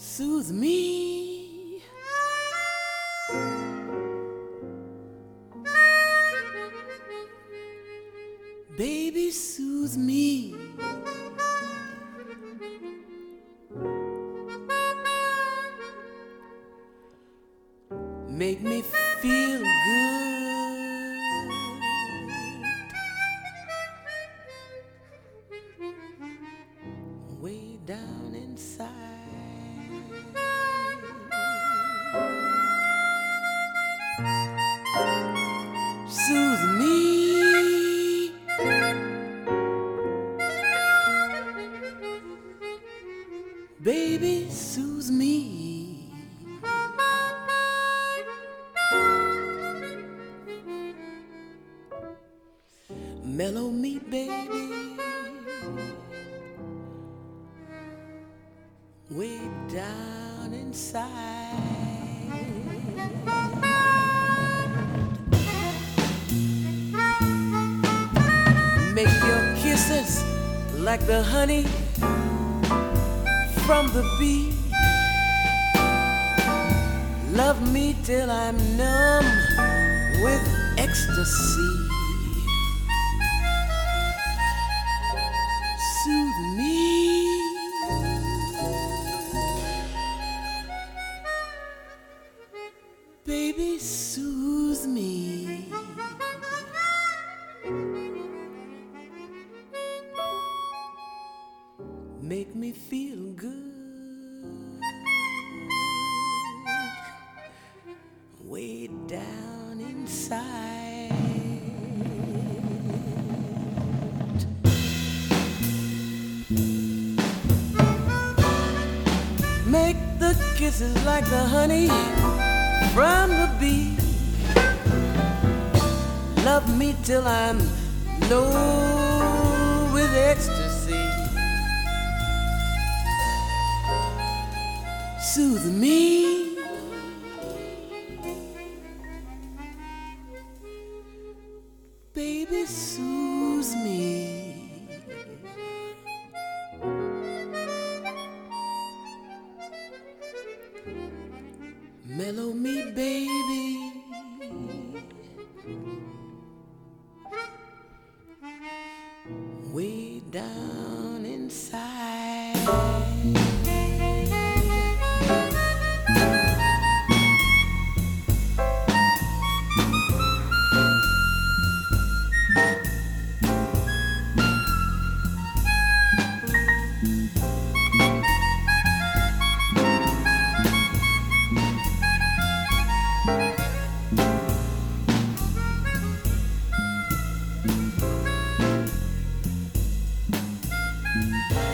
soothe me. Baby, soothe me. Make me feel good. Way down inside. Baby, soothe me. Mellow me, baby. Way down inside. Make your kisses like the honey from the bee. Love me till I'm numb with ecstasy. Soothe me. Baby, soothe me. Make me feel good. Way down inside. Make the kisses like the honey from the bee. Love me till I'm low with ecstasy. Soothe me. Baby, soothe me. Mellow me, baby. Way down inside. Música